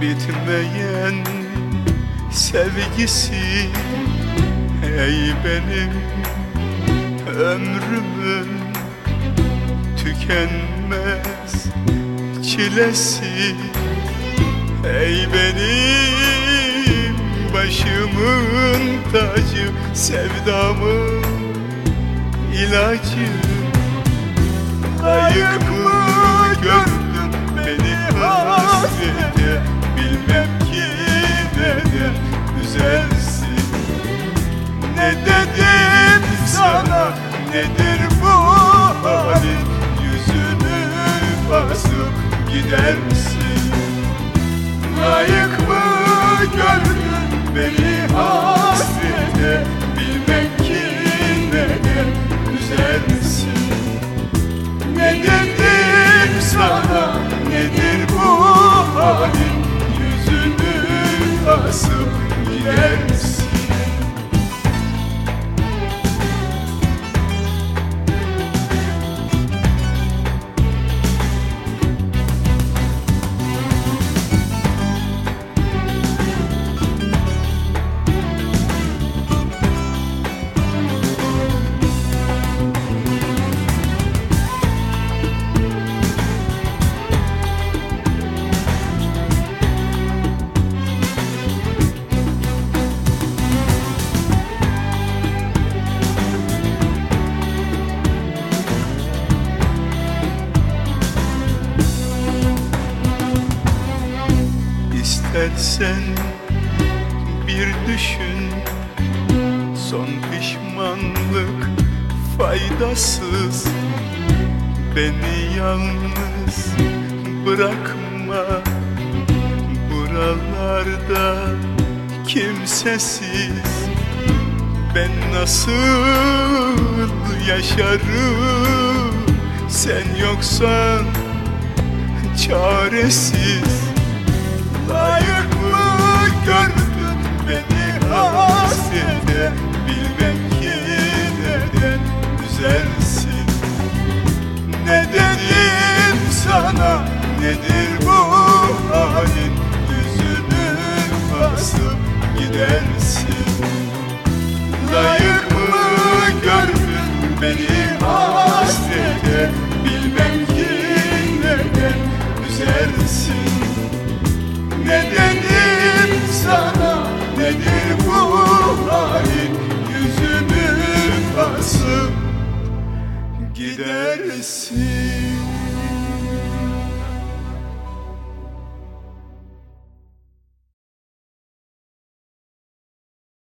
bitmeyen sevgisi. Ey benim ömrümün tükenmez çilesi. Ey benim başımın tacı sevdamın ilacı. Layık Ne dedim sana nedir bu halin Yüzünü basıp gidersin Layık mı gördün beni hasrete? Bilmem ki neden güzelsin ne dedim sana nedir bu halin Yüzünü asıp gidersin İstersen bir düşün. Son pişmanlık faydasız. Beni yalnız bırakma. Buralarda kimsesiz. Ben nasıl yaşarım? Sen yoksan çaresiz Layık mı gördün beni hasrete Bilmem ki neden güzelsin Ne dedim sana nedir bu halin? Yüzünü basıp gidersin. Layık mı gördün beni hasrete Bilmem ki neden güzelsin ne dedim sana nedir bu